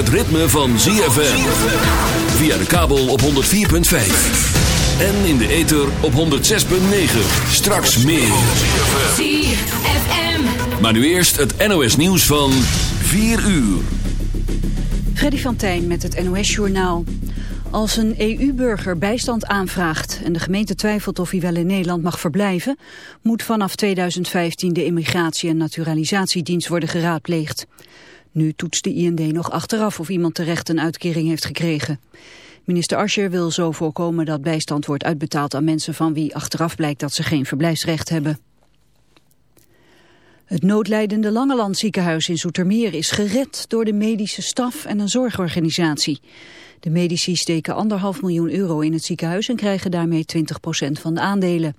het ritme van ZFM. Via de kabel op 104.5. En in de ether op 106.9. Straks meer. ZFM. Maar nu eerst het NOS nieuws van 4 uur. Freddy van Tijn met het NOS-journaal. Als een EU-burger bijstand aanvraagt en de gemeente twijfelt of hij wel in Nederland mag verblijven, moet vanaf 2015 de Immigratie- en Naturalisatiedienst worden geraadpleegd. Nu toetst de IND nog achteraf of iemand terecht een uitkering heeft gekregen. Minister Ascher wil zo voorkomen dat bijstand wordt uitbetaald aan mensen van wie achteraf blijkt dat ze geen verblijfsrecht hebben. Het noodlijdende Langeland ziekenhuis in Zoetermeer is gered door de medische staf en een zorgorganisatie. De medici steken anderhalf miljoen euro in het ziekenhuis en krijgen daarmee 20% van de aandelen.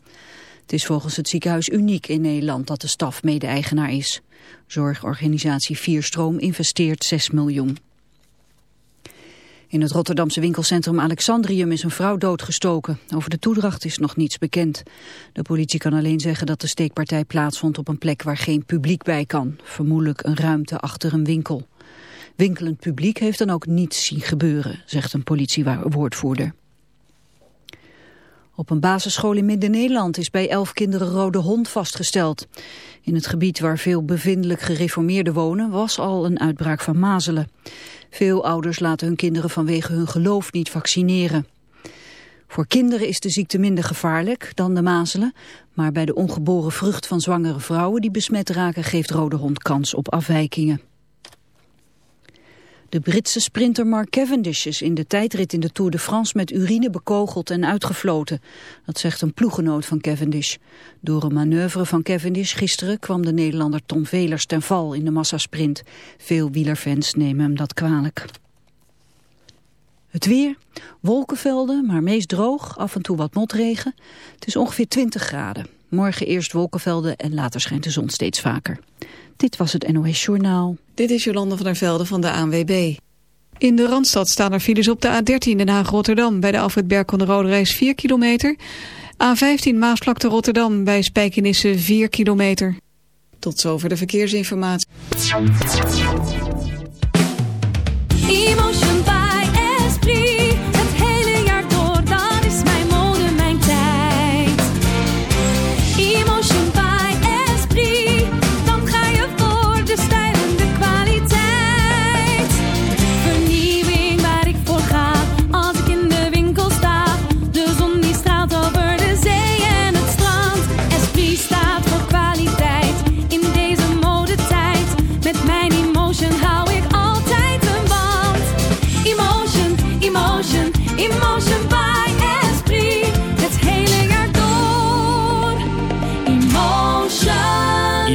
Het is volgens het ziekenhuis uniek in Nederland dat de staf mede-eigenaar is. Zorgorganisatie Vierstroom investeert 6 miljoen. In het Rotterdamse winkelcentrum Alexandrium is een vrouw doodgestoken. Over de toedracht is nog niets bekend. De politie kan alleen zeggen dat de steekpartij plaatsvond op een plek waar geen publiek bij kan. Vermoedelijk een ruimte achter een winkel. Winkelend publiek heeft dan ook niets zien gebeuren, zegt een politiewoordvoerder. Op een basisschool in Midden-Nederland is bij elf kinderen rode hond vastgesteld. In het gebied waar veel bevindelijk gereformeerden wonen was al een uitbraak van mazelen. Veel ouders laten hun kinderen vanwege hun geloof niet vaccineren. Voor kinderen is de ziekte minder gevaarlijk dan de mazelen, maar bij de ongeboren vrucht van zwangere vrouwen die besmet raken geeft rode hond kans op afwijkingen. De Britse sprinter Mark Cavendish is in de tijdrit in de Tour de France met urine bekogeld en uitgefloten. Dat zegt een ploegenoot van Cavendish. Door een manoeuvre van Cavendish gisteren kwam de Nederlander Tom Velers ten val in de massasprint. Veel wielerfans nemen hem dat kwalijk. Het weer, wolkenvelden, maar meest droog, af en toe wat motregen. Het is ongeveer 20 graden. Morgen eerst wolkenvelden en later schijnt de zon steeds vaker. Dit was het NOS Journaal. Dit is Jolande van der Velde van de ANWB. In de Randstad staan er files op de A13 Den Haag-Rotterdam... bij de Alfred Berk de Rode Reis 4 kilometer. A15 Maasvlakte Rotterdam bij Spijkenisse 4 kilometer. Tot zover de verkeersinformatie. Emotion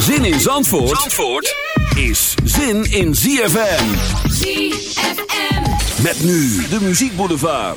Zin in Zandvoort, Zandvoort is zin in ZFM. ZFM. Met nu de Muziek Boulevard.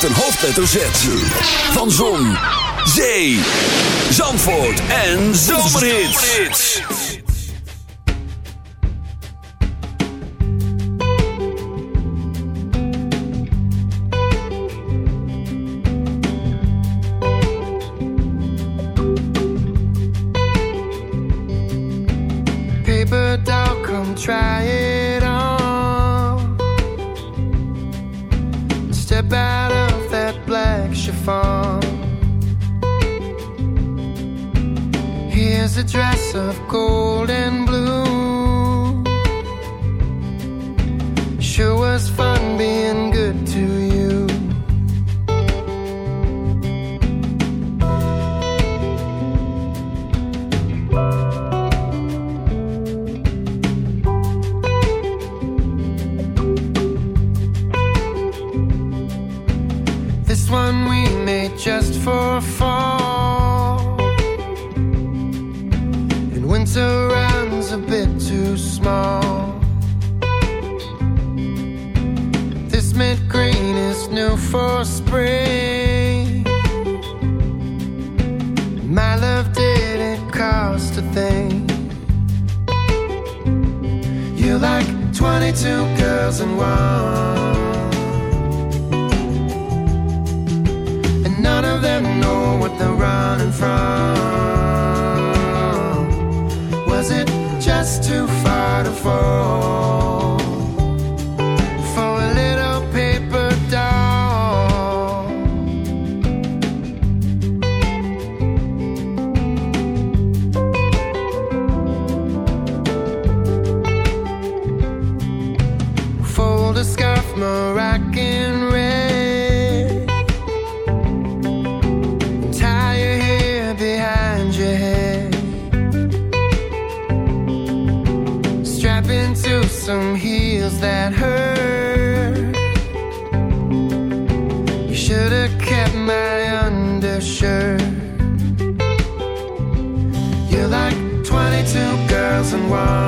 met een hoofdletter Z. Van Zon, Zee, Zandvoort en Zomerhits. Paper doll, come try it on. Step out of gold and for spring. My love didn't cost a thing. You're like 22 girls in one. wine.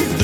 and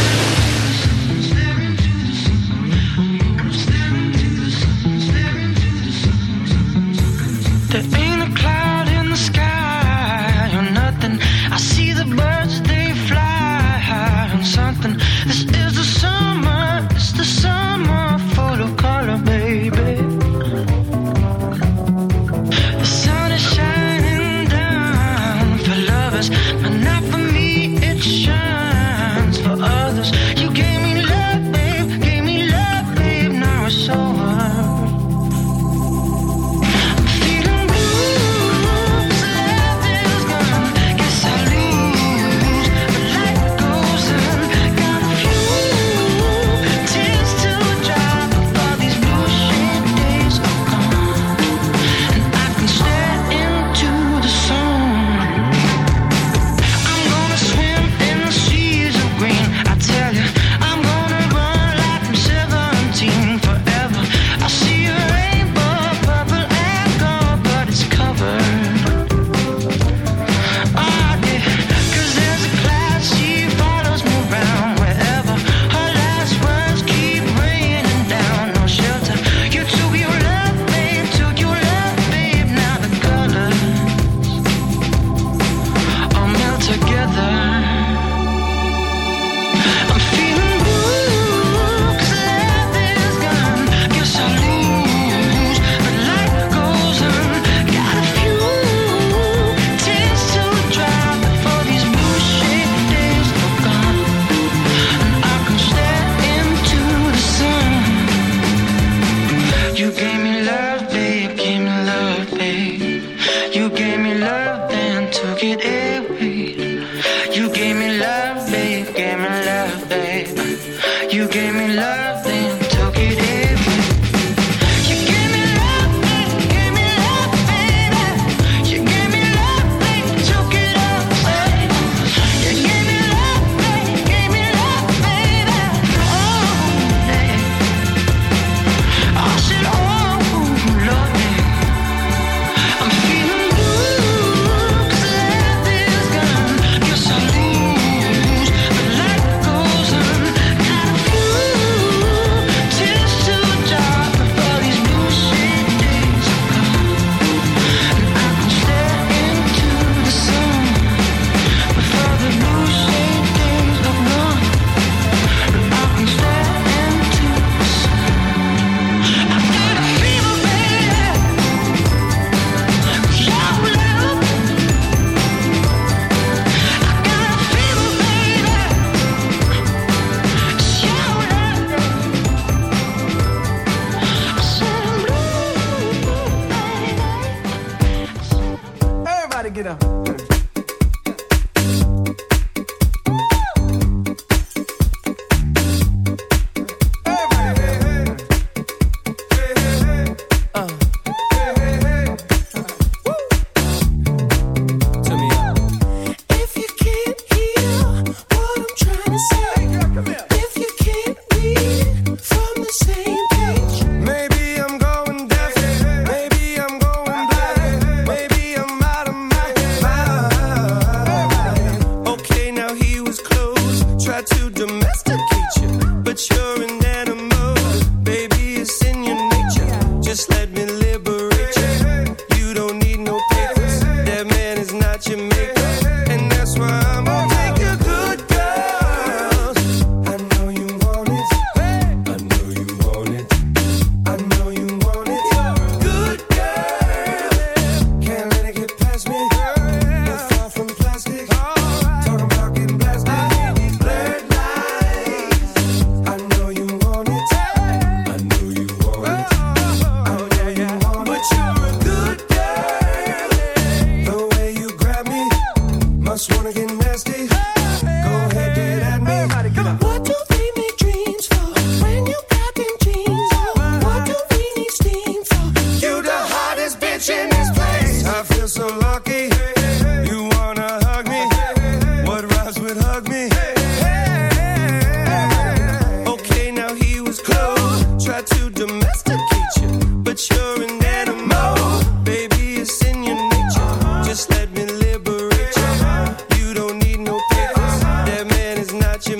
Get up.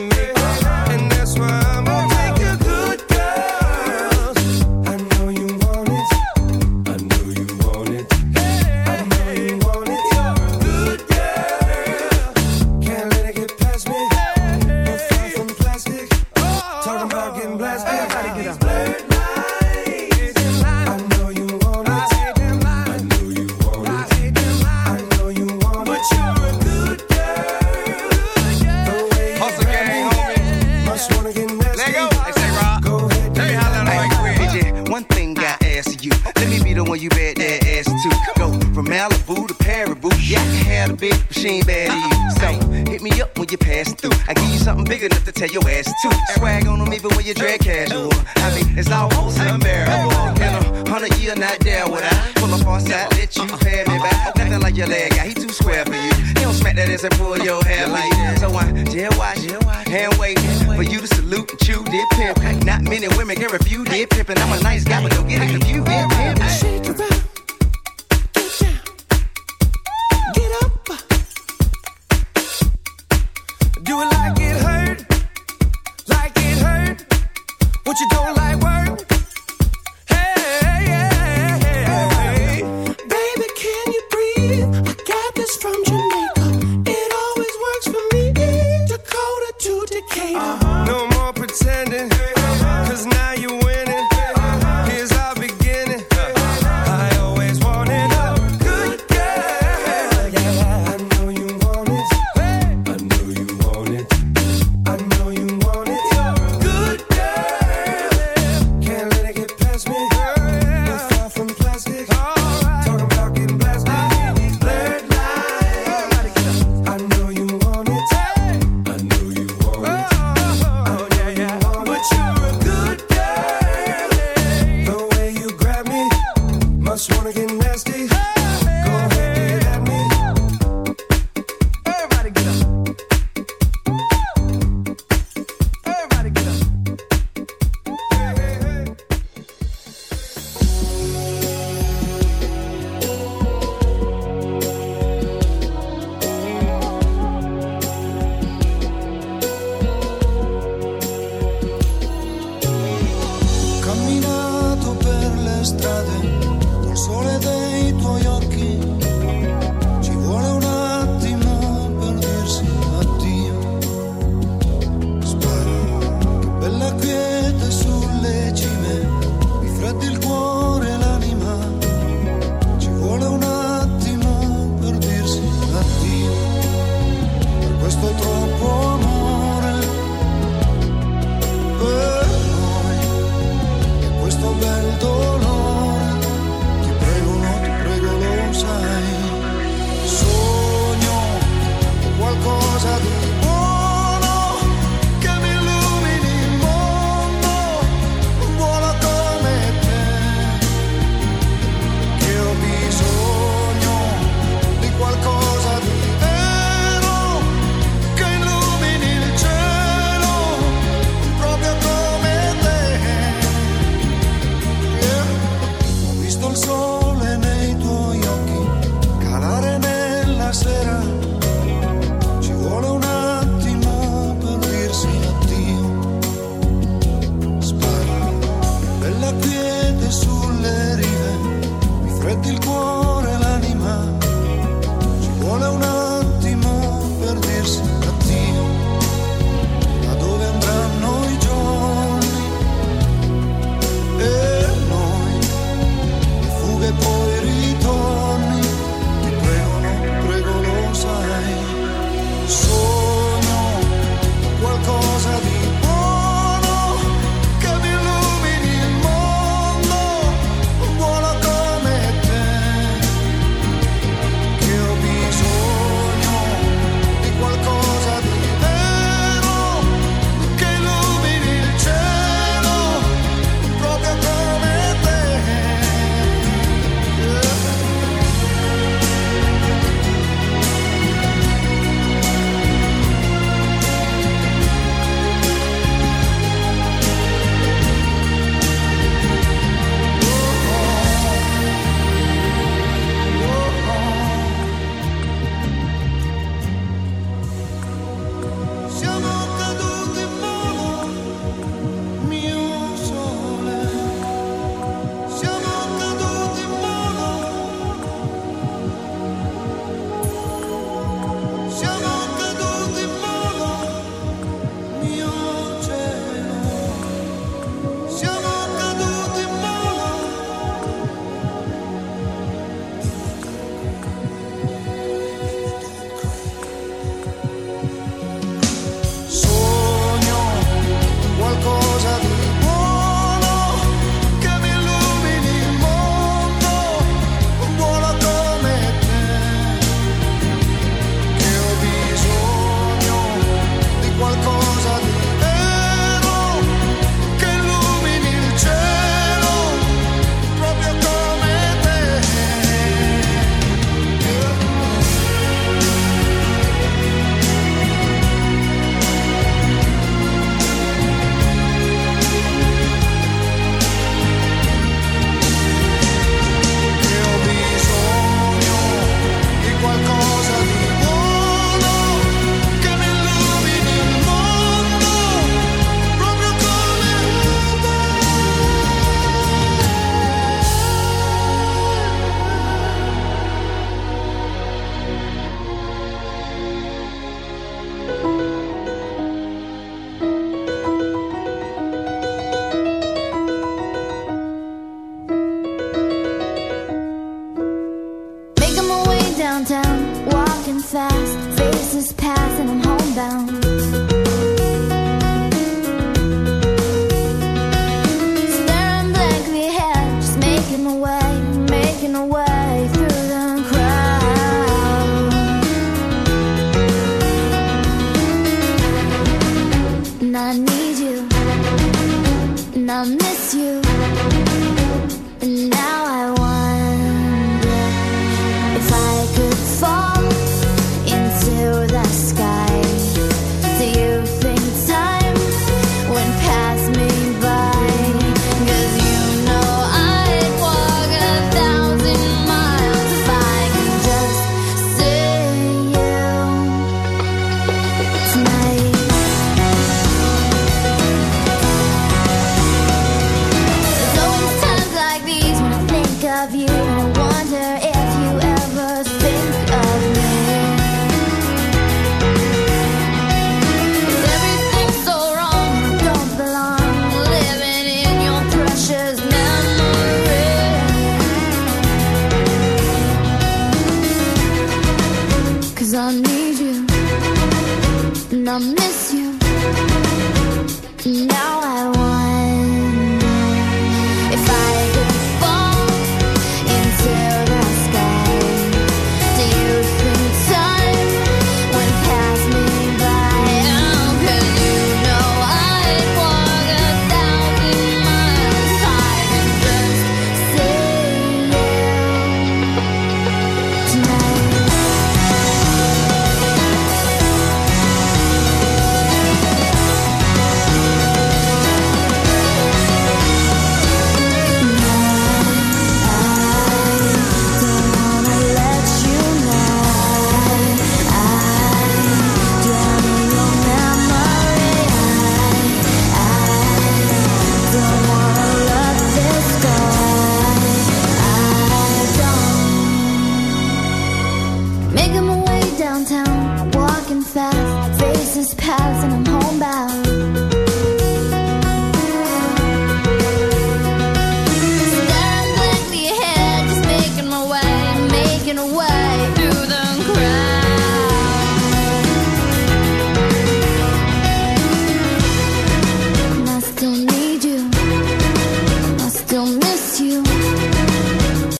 and that's why. I'm